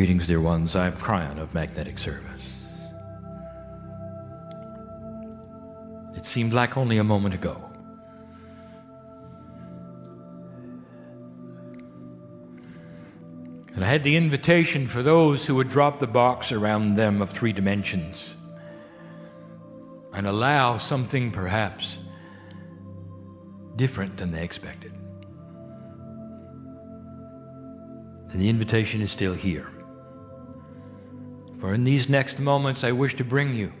Greetings, dear ones. I'm Kryon of Magnetic Service. It seemed like only a moment ago. And I had the invitation for those who would drop the box around them of three dimensions and allow something perhaps different than they expected. And the invitation is still here. For in these next moments, I wish to bring you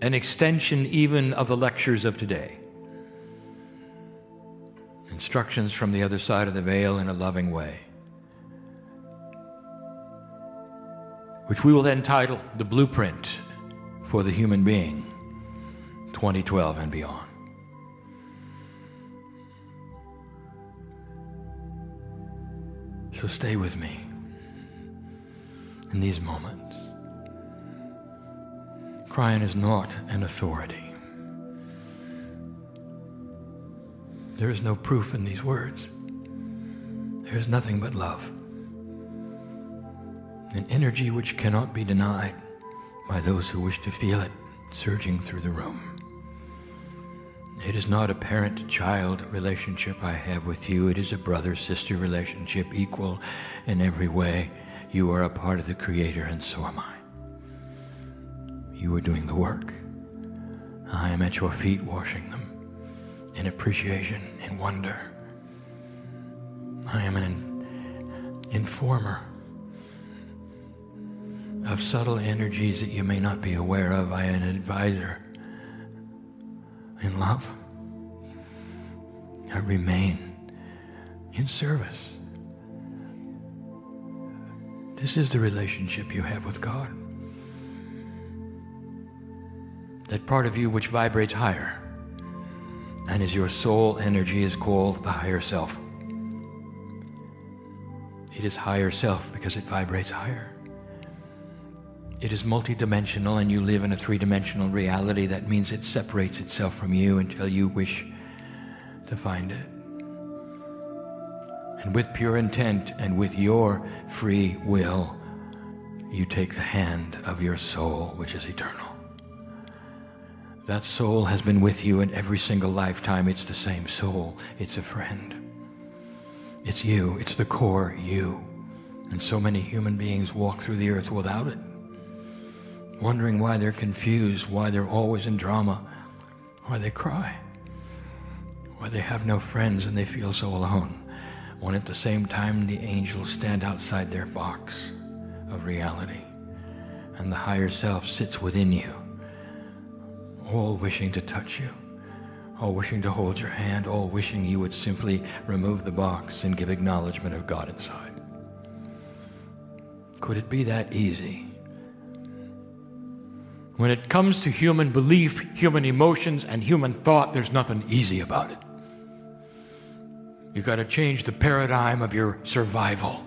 an extension even of the lectures of today. Instructions from the other side of the veil in a loving way. Which we will then title The Blueprint for the Human Being 2012 and beyond. So stay with me in these moments. Kryon is not an authority. There is no proof in these words. There is nothing but love. An energy which cannot be denied by those who wish to feel it surging through the room. It is not a parent child relationship I have with you. It is a brother sister relationship, equal in every way. You are a part of the Creator, and so am I. You are doing the work. I am at your feet washing them in appreciation, in wonder. I am an informer of subtle energies that you may not be aware of. I am an advisor in love. I remain in service. This is the relationship you have with God. That part of you which vibrates higher and is your soul energy is called the higher self. It is higher self because it vibrates higher. It is multidimensional and you live in a three dimensional reality. That means it separates itself from you until you wish to find it. And with pure intent and with your free will, you take the hand of your soul, which is eternal. That soul has been with you in every single lifetime. It's the same soul, it's a friend. It's you, it's the core you. And so many human beings walk through the earth without it wondering why they're confused, why they're always in drama, why they cry, why they have no friends and they feel so alone, when at the same time the angels stand outside their box of reality and the higher self sits within you, all wishing to touch you, all wishing to hold your hand, all wishing you would simply remove the box and give acknowledgement of God inside. Could it be that easy? When it comes to human belief, human emotions, and human thought, there's nothing easy about it. You've got to change the paradigm of your survival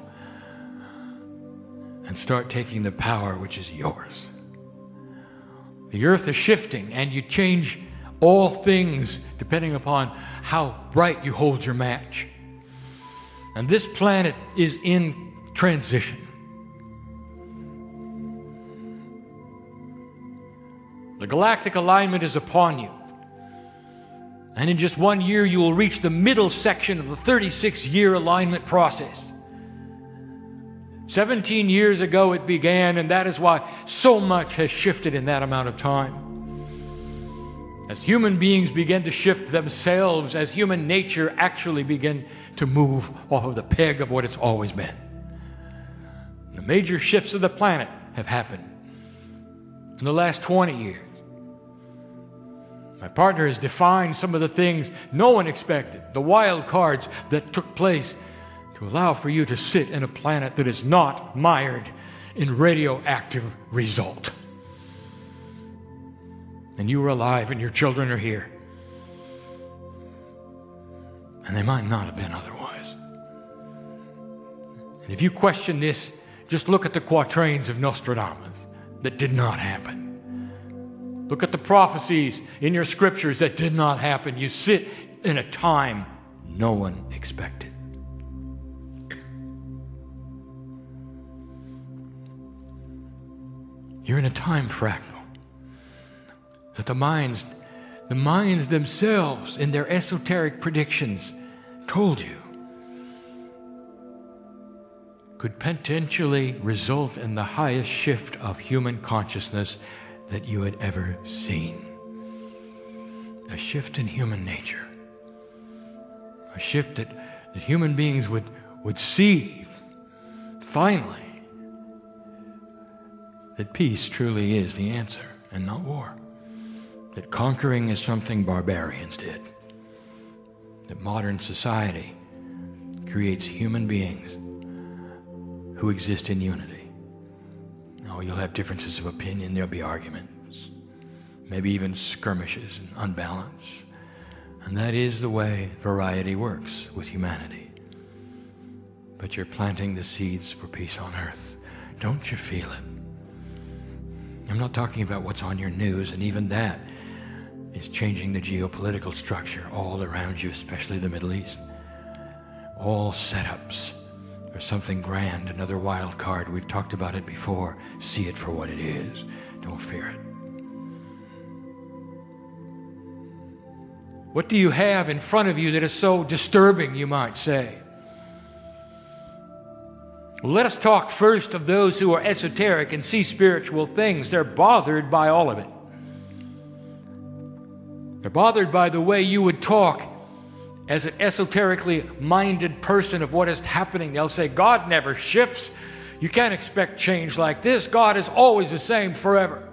and start taking the power which is yours. The earth is shifting, and you change all things depending upon how bright you hold your match. And this planet is in transition. The galactic alignment is upon you. And in just one year, you will reach the middle section of the 36 year alignment process. 17 years ago it began, and that is why so much has shifted in that amount of time. As human beings begin to shift themselves, as human nature actually begin to move off of the peg of what it's always been. The major shifts of the planet have happened in the last 20 years. My partner has defined some of the things no one expected, the wild cards that took place to allow for you to sit in a planet that is not mired in radioactive result. And you are alive and your children are here. And they might not have been otherwise. And if you question this, just look at the quatrains of Nostradamus that did not happen. Look at the prophecies in your scriptures that did not happen. You sit in a time no one expected. You're in a time fractal. That the Mayans, the Mayans themselves, in their esoteric predictions, told you could potentially result in the highest shift of human consciousness that you had ever seen. A shift in human nature. A shift that, that human beings would, would see, finally, that peace truly is the answer and not war. That conquering is something barbarians did. That modern society creates human beings who exist in unity. Oh, you'll have differences of opinion, there'll be arguments, maybe even skirmishes and unbalance. And that is the way variety works with humanity. But you're planting the seeds for peace on earth. Don't you feel it? I'm not talking about what's on your news, and even that is changing the geopolitical structure all around you, especially the Middle East. All setups or something grand, another wild card. We've talked about it before. See it for what it is. Don't fear it. What do you have in front of you that is so disturbing, you might say? Let us talk first of those who are esoteric and see spiritual things. They're bothered by all of it. They're bothered by the way you would talk as an esoterically minded person of what is happening, they'll say, God never shifts. You can't expect change like this. God is always the same forever.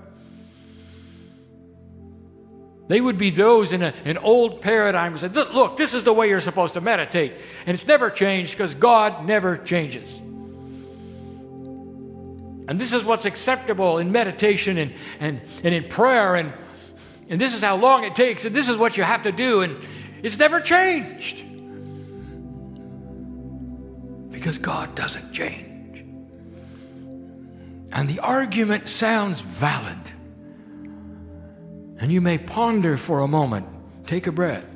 They would be those in a, an old paradigm who said, Look, this is the way you're supposed to meditate. And it's never changed because God never changes. And this is what's acceptable in meditation and, and, and in prayer. And, and this is how long it takes. And this is what you have to do. And, it's never changed. Because God doesn't change. And the argument sounds valid. And you may ponder for a moment, take a breath,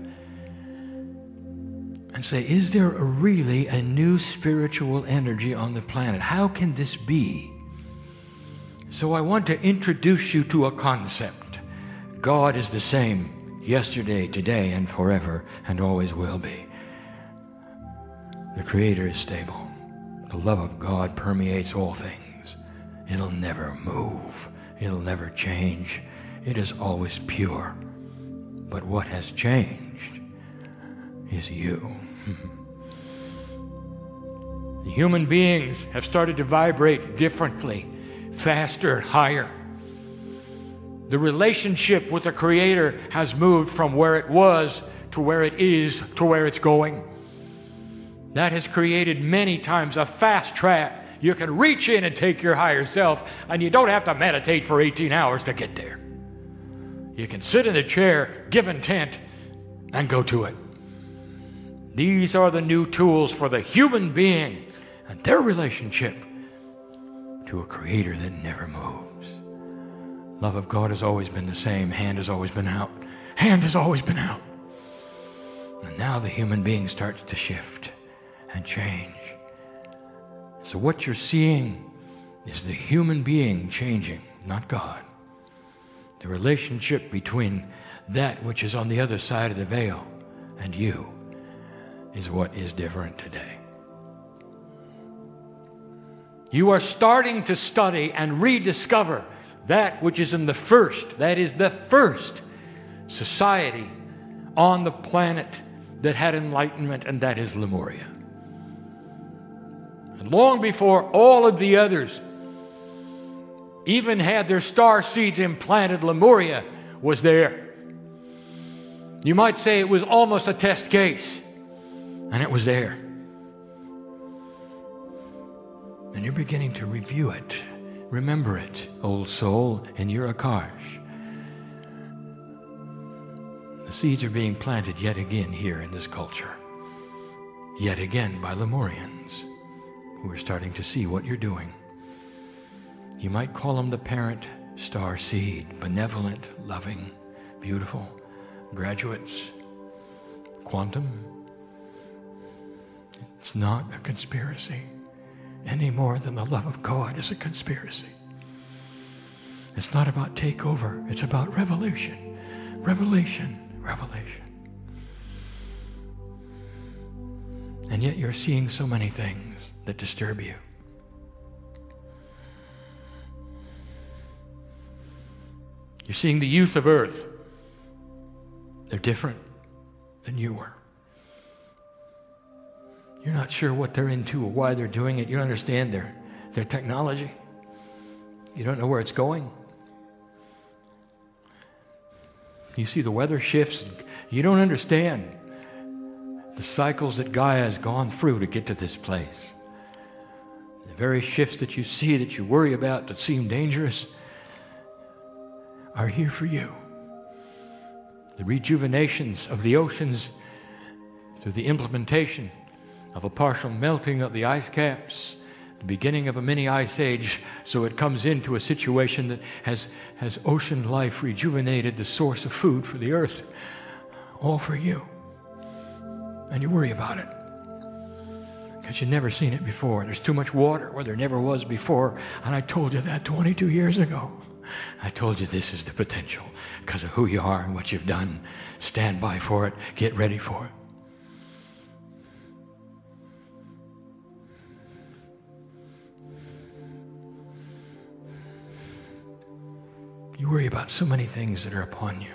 and say, Is there a really a new spiritual energy on the planet? How can this be? So I want to introduce you to a concept. God is the same yesterday, today, and forever, and always will be. The Creator is stable. The love of God permeates all things. It'll never move. It'll never change. It is always pure. But what has changed is you. Human beings have started to vibrate differently, faster, higher the relationship with the Creator has moved from where it was to where it is to where it's going. That has created many times a fast track. You can reach in and take your higher self, and you don't have to meditate for 18 hours to get there. You can sit in the chair, give intent, and go to it. These are the new tools for the human being and their relationship to a creator that never moves. Love of God has always been the same. Hand has always been out. Hand has always been out. And now the human being starts to shift and change. So what you're seeing is the human being changing, not God. The relationship between that which is on the other side of the veil and you is what is different today. You are starting to study and rediscover that which is in the first, that is the first society on the planet that had enlightenment, and that is Lemuria. And long before all of the others even had their star seeds implanted, Lemuria was there. You might say it was almost a test case, and it was there. And you're beginning to review it. Remember it, old soul, in your Akash. The seeds are being planted yet again here in this culture. Yet again by Lemurians who are starting to see what you're doing. You might call them the parent star seed, benevolent, loving, beautiful, graduates, quantum. It's not a conspiracy any more than the love of God is a conspiracy. It's not about takeover, it's about revolution. Revelation, revelation. And yet you're seeing so many things that disturb you. You're seeing the youth of earth. They're different than you were. You're not sure what they're into or why they're doing it. You understand their, their technology. You don't know where it's going. You see the weather shifts. You don't understand the cycles that Gaia has gone through to get to this place. The very shifts that you see that you worry about that seem dangerous are here for you. The rejuvenations of the oceans through the implementation of a partial melting of the ice caps, the beginning of a mini ice age, so it comes into a situation that has, has ocean life rejuvenated the source of food for the earth, all for you. And you worry about it because you've never seen it before. There's too much water where there never was before. And I told you that 22 years ago. I told you this is the potential because of who you are and what you've done. Stand by for it, get ready for it. You worry about so many things that are upon you.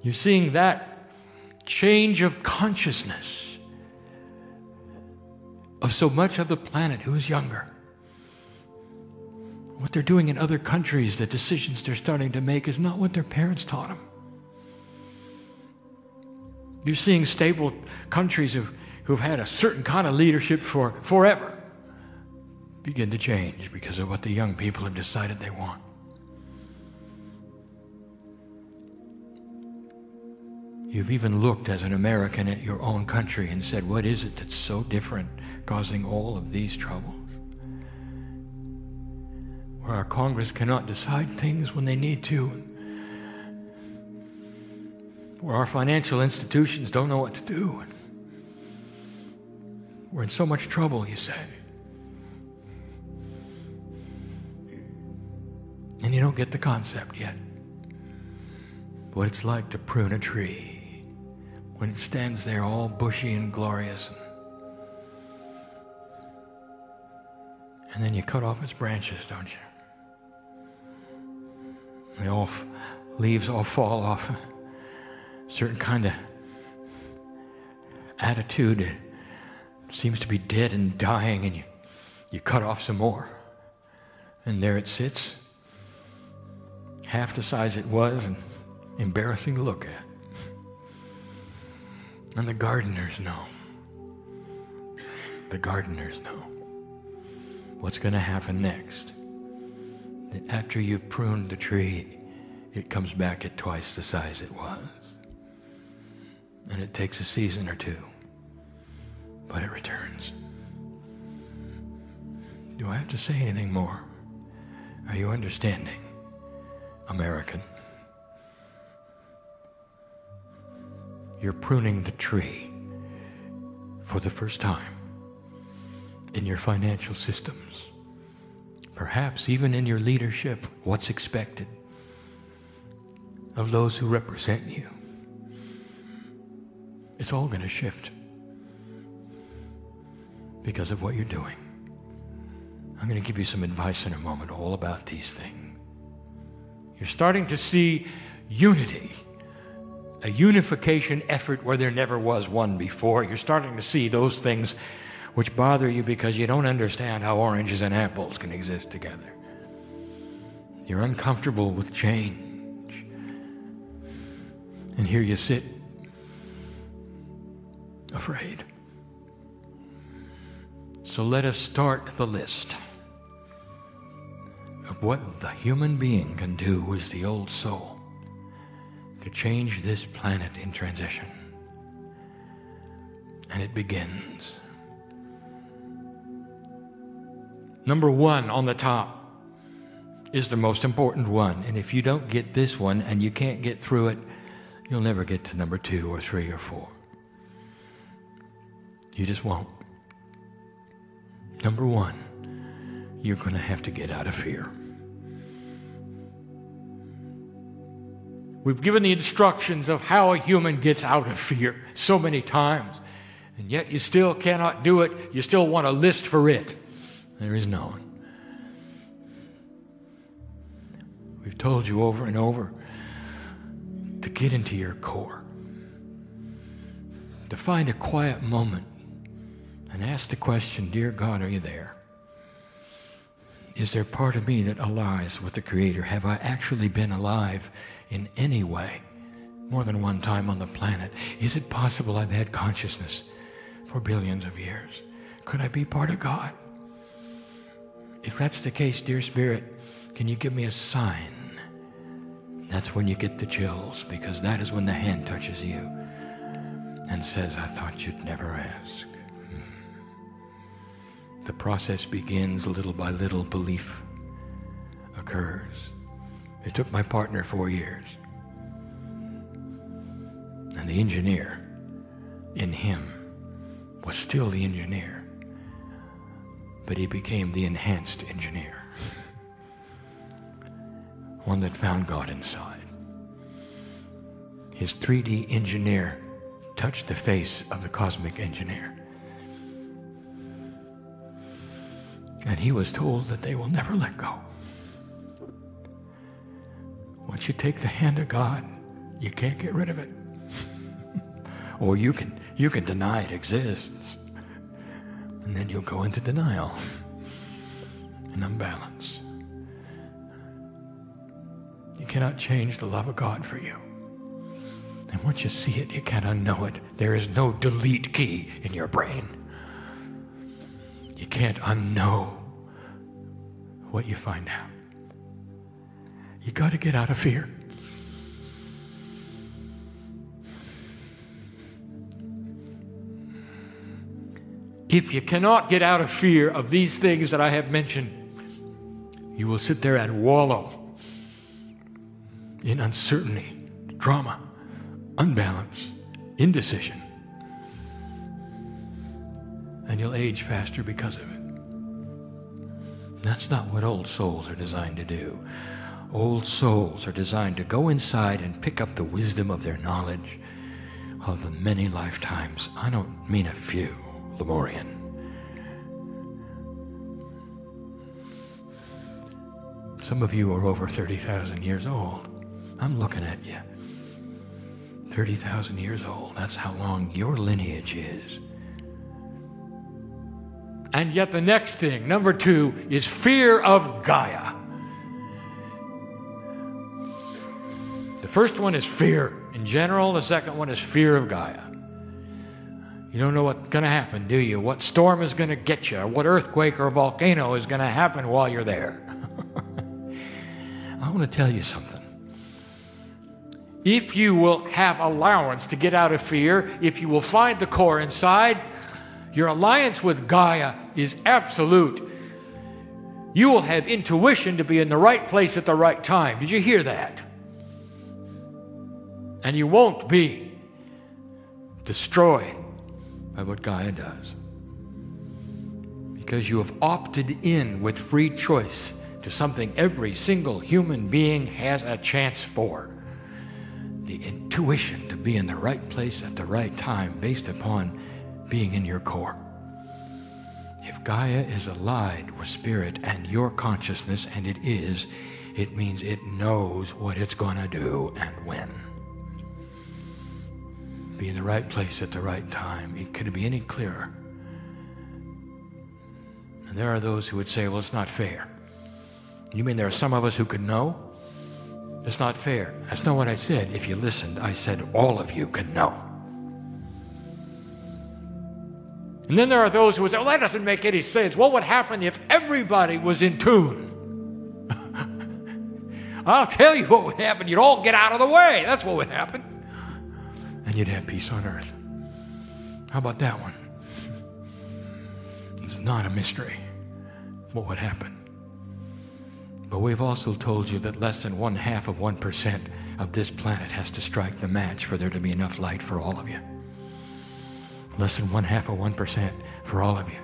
You're seeing that change of consciousness of so much of the planet who is younger. What they're doing in other countries, the decisions they're starting to make, is not what their parents taught them. You're seeing stable countries who've, who've had a certain kind of leadership for forever begin to change because of what the young people have decided they want. You've even looked as an American at your own country and said, What is it that's so different, causing all of these troubles? Where our Congress cannot decide things when they need to. Where our financial institutions don't know what to do. We're in so much trouble, you say. And you don't get the concept yet. What it's like to prune a tree when it stands there all bushy and glorious. And then you cut off its branches, don't you? The all leaves all fall off. Certain kind of attitude seems to be dead and dying, and you, you cut off some more. And there it sits, half the size it was, and embarrassing to look at. And the gardeners know. The gardeners know what's going to happen next. After you've pruned the tree, it comes back at twice the size it was. And it takes a season or two, but it returns. Do I have to say anything more? Are you understanding, American? You're pruning the tree for the first time in your financial systems, perhaps even in your leadership, what's expected of those who represent you. It's all going to shift because of what you're doing. I'm going to give you some advice in a moment all about these things. You're starting to see unity a unification effort where there never was one before. You're starting to see those things which bother you because you don't understand how oranges and apples can exist together. You're uncomfortable with change. And here you sit, afraid. So let us start the list what the human being can do with the old soul to change this planet in transition. And it begins. Number one on the top is the most important one. And if you don't get this one and you can't get through it, you'll never get to number two or three or four. You just won't. Number one, you're going to have to get out of fear. We've given the instructions of how a human gets out of fear so many times, and yet you still cannot do it. You still want a list for it. There is no one. We've told you over and over to get into your core, to find a quiet moment and ask the question Dear God, are you there? Is there part of me that aligns with the Creator? Have I actually been alive in any way more than one time on the planet? Is it possible I've had consciousness for billions of years? Could I be part of God? If that's the case, dear Spirit, can you give me a sign? That's when you get the chills, because that is when the hand touches you and says, I thought you'd never ask. Hmm. The process begins little by little, belief occurs. It took my partner four years. And the engineer in him was still the engineer, but he became the enhanced engineer. One that found God inside. His 3D engineer touched the face of the cosmic engineer. And he was told that they will never let go. Once you take the hand of God, you can't get rid of it. or you can you can deny it exists. And then you'll go into denial and unbalance. You cannot change the love of God for you. And once you see it, you can't unknow it. There is no delete key in your brain. You can't unknow what you find out. You got to get out of fear. If you cannot get out of fear of these things that I have mentioned, you will sit there and wallow in uncertainty, drama, unbalance, indecision. And you'll age faster because of it. That's not what old souls are designed to do. Old souls are designed to go inside and pick up the wisdom of their knowledge of the many lifetimes. I don't mean a few, Lemurian. Some of you are over 30,000 years old. I'm looking at you. 30,000 years old. That's how long your lineage is. And yet, the next thing, number two, is fear of Gaia. The first one is fear in general, the second one is fear of Gaia. You don't know what's going to happen, do you? What storm is going to get you, what earthquake or volcano is going to happen while you're there. I want to tell you something. If you will have allowance to get out of fear, if you will find the core inside, your alliance with Gaia is absolute. You will have intuition to be in the right place at the right time. Did you hear that? And you won't be destroyed by what Gaia does. Because you have opted in with free choice to something every single human being has a chance for the intuition to be in the right place at the right time based upon being in your core. If Gaia is allied with spirit and your consciousness, and it is, it means it knows what it's going to do and when. Be in the right place at the right time. It could be any clearer. And there are those who would say, well, it's not fair. You mean there are some of us who could know? It's not fair. That's not what I said. If you listened, I said all of you can know. And then there are those who would say, well, that doesn't make any sense. What would happen if everybody was in tune? I'll tell you what would happen. You'd all get out of the way. That's what would happen. And you'd have peace on earth. How about that one? It's not a mystery what would happen. But we've also told you that less than one half of 1% of this planet has to strike the match for there to be enough light for all of you less than one half of 1% for all of you.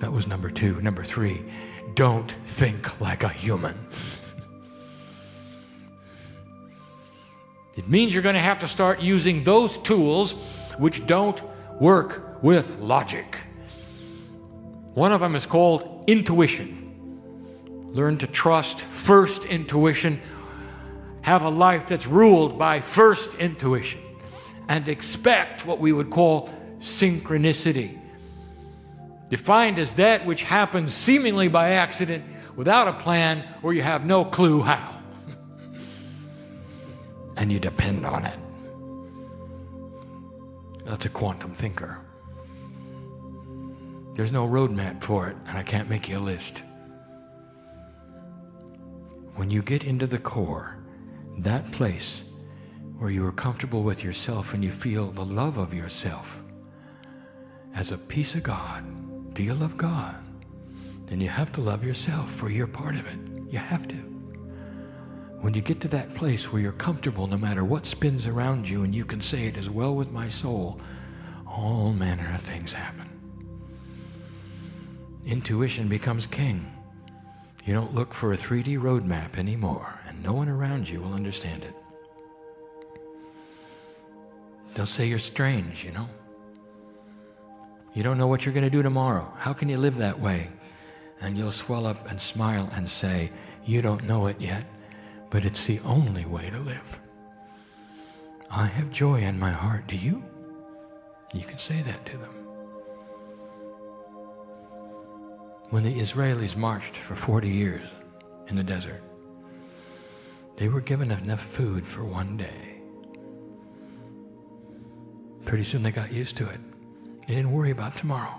That was number two. Number three, don't think like a human. It means you're going to have to start using those tools which don't work with logic. One of them is called intuition. Learn to trust first intuition. Have a life that's ruled by first intuition. And expect what we would call synchronicity. Defined as that which happens seemingly by accident without a plan or you have no clue how. And you depend on it. That's a quantum thinker. There's no roadmap for it, and I can't make you a list. When you get into the core, that place where you are comfortable with yourself and you feel the love of yourself as a piece of God, do you love God? Then you have to love yourself for you're part of it. You have to. When you get to that place where you're comfortable no matter what spins around you and you can say it as well with my soul, all manner of things happen. Intuition becomes king. You don't look for a 3D roadmap anymore, and no one around you will understand it. They'll say you're strange, you know. You don't know what you're going to do tomorrow. How can you live that way? And you'll swell up and smile and say, You don't know it yet, but it's the only way to live. I have joy in my heart. Do you? You can say that to them. When the Israelis marched for 40 years in the desert, they were given enough food for one day. Pretty soon they got used to it. They didn't worry about tomorrow.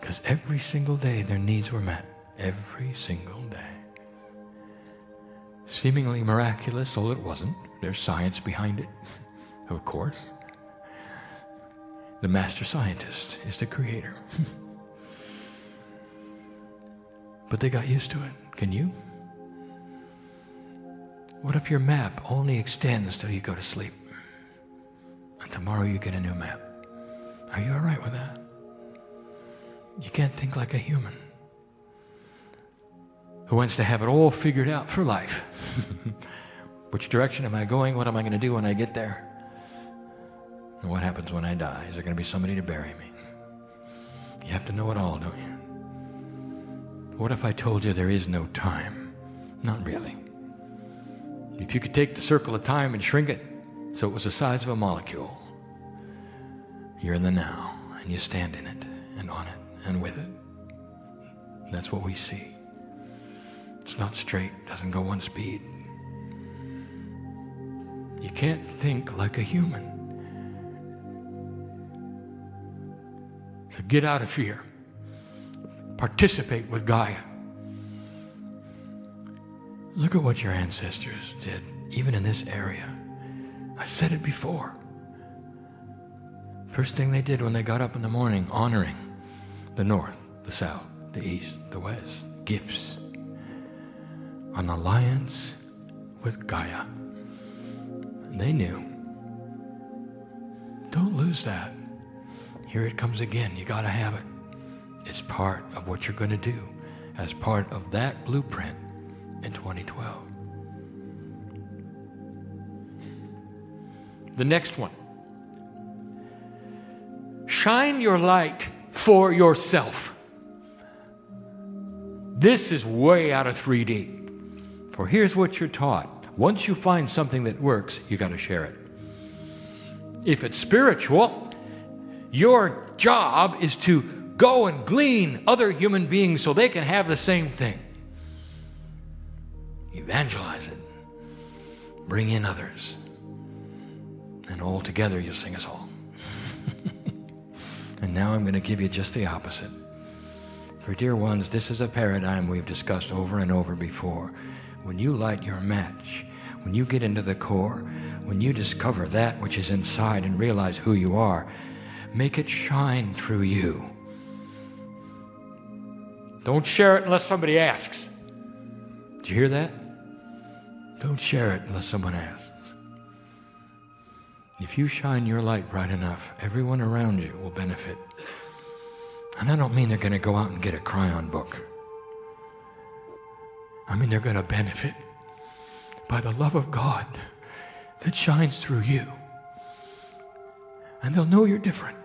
Because every single day their needs were met. Every single day. Seemingly miraculous, although it wasn't. There's science behind it, of course. The master scientist is the creator. but they got used to it. Can you? What if your map only extends till you go to sleep? And tomorrow you get a new map. Are you all right with that? You can't think like a human who wants to have it all figured out for life. Which direction am I going? What am I going to do when I get there? And what happens when I die? Is there going to be somebody to bury me? You have to know it all, don't you? What if I told you there is no time? Not really. If you could take the circle of time and shrink it so it was the size of a molecule, you're in the now, and you stand in it, and on it, and with it. That's what we see. It's not straight, doesn't go one speed. You can't think like a human. So get out of fear. Participate with Gaia. Look at what your ancestors did, even in this area. I said it before. First thing they did when they got up in the morning, honoring the north, the south, the east, the west, gifts. An alliance with Gaia. They knew. Don't lose that. Here it comes again. You got to have it. It's part of what you're going to do as part of that blueprint in 2012. The next one shine your light for yourself. This is way out of 3D. For here's what you're taught once you find something that works, you got to share it. If it's spiritual, your job is to go and glean other human beings so they can have the same thing. Evangelize it, bring in others, and all together you'll sing a song. And now I'm going to give you just the opposite. For dear ones, this is a paradigm we've discussed over and over before. When you light your match, when you get into the core, when you discover that which is inside and realize who you are, make it shine through you. Don't share it unless somebody asks. Did you hear that? Don't share it unless someone asks. If you shine your light bright enough, everyone around you will benefit. And I don't mean they're going to go out and get a Kryon book. I mean they're going to benefit by the love of God that shines through you. And they'll know you're different.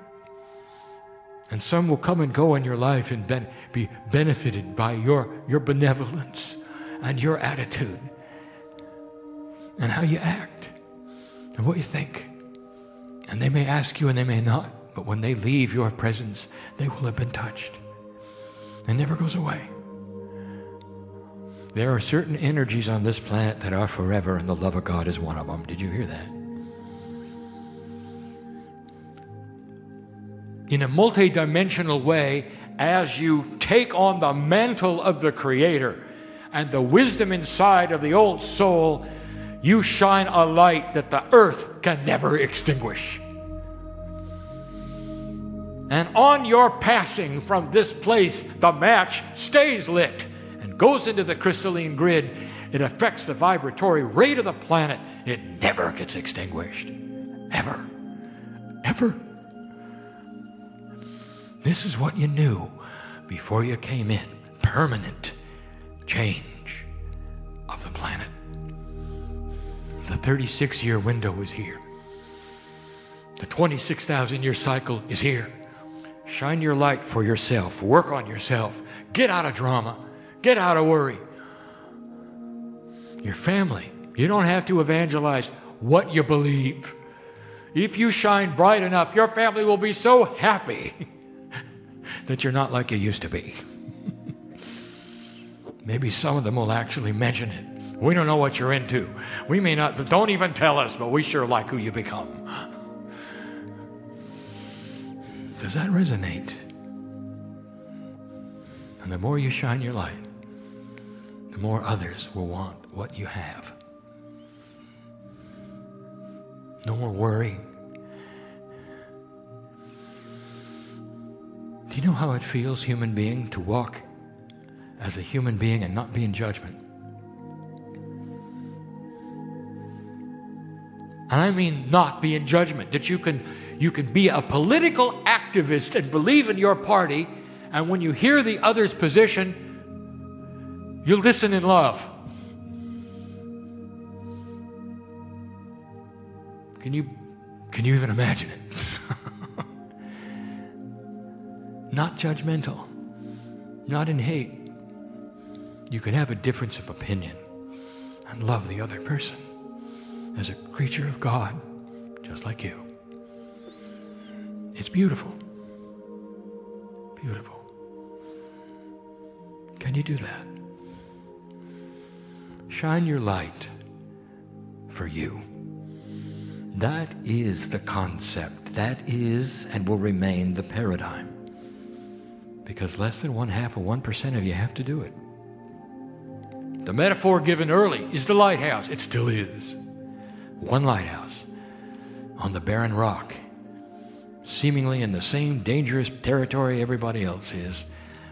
And some will come and go in your life and ben- be benefited by your, your benevolence and your attitude and how you act and what you think. And they may ask you and they may not, but when they leave your presence, they will have been touched. It never goes away. There are certain energies on this planet that are forever, and the love of God is one of them. Did you hear that? In a multidimensional way, as you take on the mantle of the Creator and the wisdom inside of the old soul, you shine a light that the earth can never extinguish. And on your passing from this place, the match stays lit and goes into the crystalline grid. It affects the vibratory rate of the planet. It never gets extinguished. Ever. Ever. This is what you knew before you came in permanent change of the planet. The 36 year window is here. The 26,000 year cycle is here. Shine your light for yourself. Work on yourself. Get out of drama. Get out of worry. Your family. You don't have to evangelize what you believe. If you shine bright enough, your family will be so happy that you're not like you used to be. Maybe some of them will actually mention it. We don't know what you're into. We may not, don't even tell us, but we sure like who you become. Does that resonate? And the more you shine your light, the more others will want what you have. No more worry. Do you know how it feels, human being, to walk as a human being and not be in judgment? And I mean not be in judgment, that you can, you can be a political activist and believe in your party, and when you hear the other's position, you listen in love. Can you, can you even imagine it? not judgmental, not in hate. You can have a difference of opinion and love the other person as a creature of God, just like you. It's beautiful. Beautiful. Can you do that? Shine your light for you. That is the concept. That is and will remain the paradigm. Because less than one half of 1% of you have to do it. The metaphor given early is the lighthouse. It still is one lighthouse on the barren rock, seemingly in the same dangerous territory everybody else is,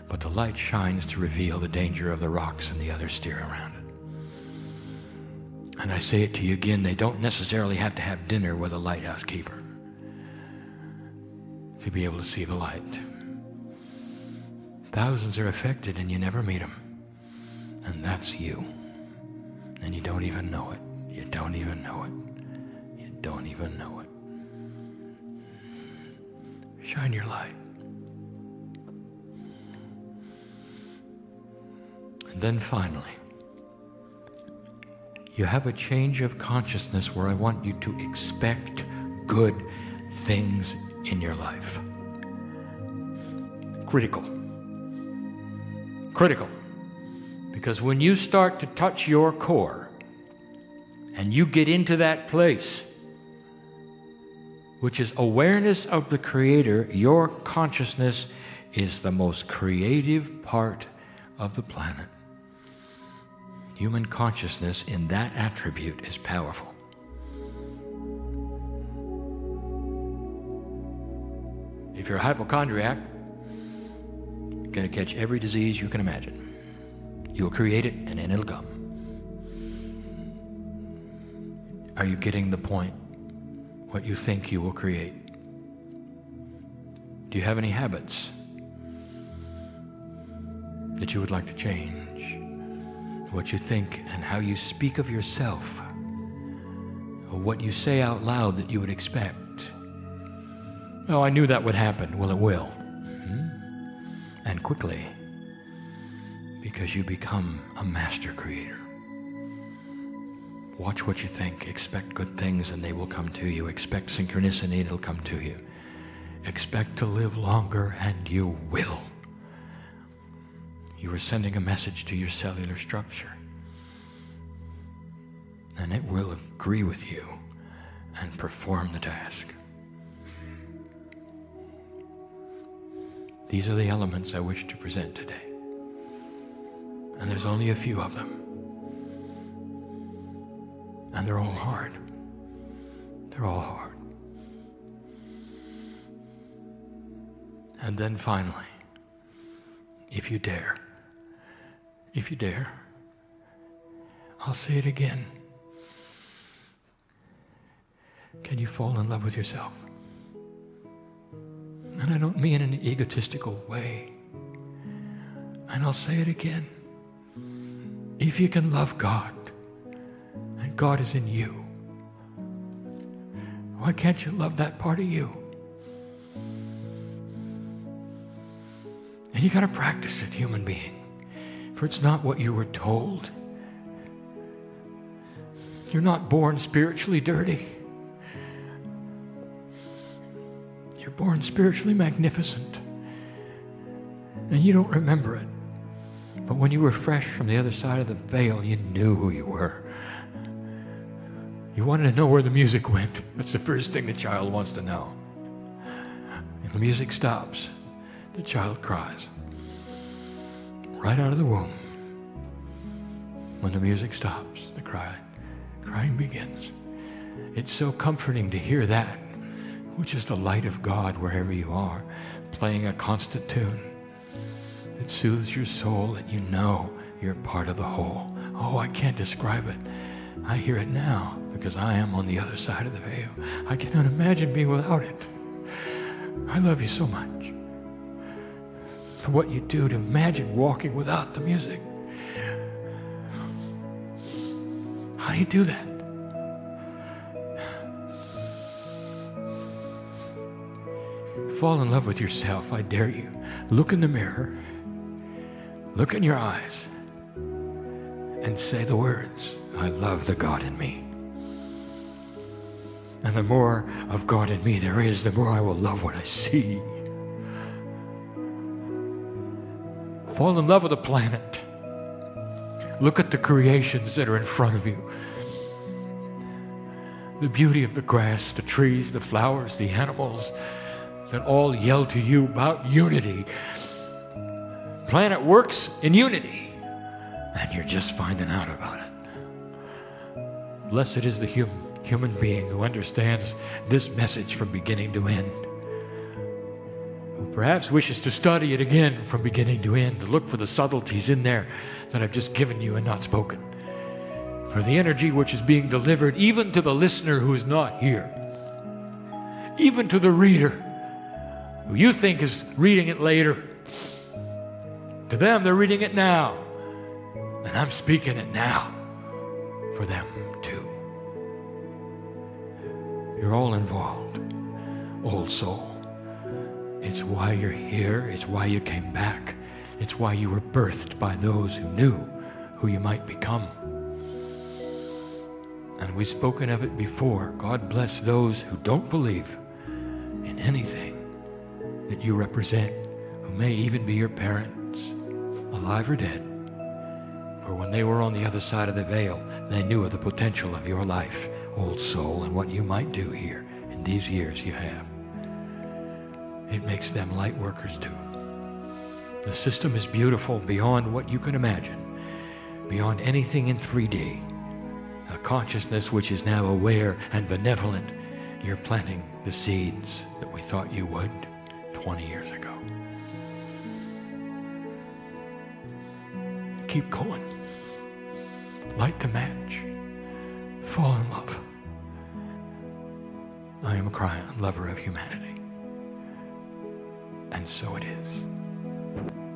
but the light shines to reveal the danger of the rocks and the others steer around. And I say it to you again, they don't necessarily have to have dinner with a lighthouse keeper to be able to see the light. Thousands are affected and you never meet them. And that's you. And you don't even know it. You don't even know it. You don't even know it. Shine your light. And then finally, you have a change of consciousness where I want you to expect good things in your life. Critical. Critical. Because when you start to touch your core, and you get into that place, which is awareness of the Creator, your consciousness is the most creative part of the planet. Human consciousness in that attribute is powerful. If you're a hypochondriac, you're going to catch every disease you can imagine. You'll create it and then it'll come. Are you getting the point? What you think you will create? Do you have any habits? that you would like to change. What you think and how you speak of yourself. Or what you say out loud that you would expect. Oh, I knew that would happen. Well, it will. Hmm? And quickly. Because you become a master creator. Watch what you think. Expect good things and they will come to you. Expect synchronicity, it'll come to you. Expect to live longer and you will. You are sending a message to your cellular structure. And it will agree with you and perform the task. These are the elements I wish to present today. And there's only a few of them. And they're all hard. They're all hard. And then finally, if you dare, if you dare. I'll say it again. Can you fall in love with yourself? And I don't mean in an egotistical way. And I'll say it again. If you can love God, and God is in you, why can't you love that part of you? And you got to practice it, human being for it's not what you were told. You're not born spiritually dirty. You're born spiritually magnificent. And you don't remember it. But when you were fresh from the other side of the veil, you knew who you were. You wanted to know where the music went. That's the first thing the child wants to know. And the music stops. The child cries right out of the womb. When the music stops, the cry, crying begins. It's so comforting to hear that, which is the light of God wherever you are, playing a constant tune. It soothes your soul and you know you're part of the whole. Oh, I can't describe it. I hear it now because I am on the other side of the veil. I cannot imagine being without it. I love you so much what you do to imagine walking without the music. How do you do that? Fall in love with yourself, I dare you. Look in the mirror, look in your eyes, and say the words I love the God in me. And the more of God in me there is, the more I will love what I see. Fall in love with the planet. Look at the creations that are in front of you. The beauty of the grass, the trees, the flowers, the animals that all yell to you about unity. Planet works in unity, and you're just finding out about it. Blessed is the hum- human being who understands this message from beginning to end perhaps wishes to study it again from beginning to end, to look for the subtleties in there that I've just given you and not spoken. For the energy which is being delivered, even to the listener who is not here, even to the reader who you think is reading it later. To them, they're reading it now. And I'm speaking it now for them too. You're all involved, old soul. It's why you're here. It's why you came back. It's why you were birthed by those who knew who you might become. And we've spoken of it before. God bless those who don't believe in anything that you represent, who may even be your parents, alive or dead. For when they were on the other side of the veil, they knew of the potential of your life, old soul, and what you might do here in these years you have it makes them light workers too. The system is beautiful beyond what you can imagine, beyond anything in 3D. A consciousness which is now aware and benevolent. You're planting the seeds that we thought you would 20 years ago. Keep going. Light the match. Fall in love. I am a Kryon, lover of humanity. And so it is.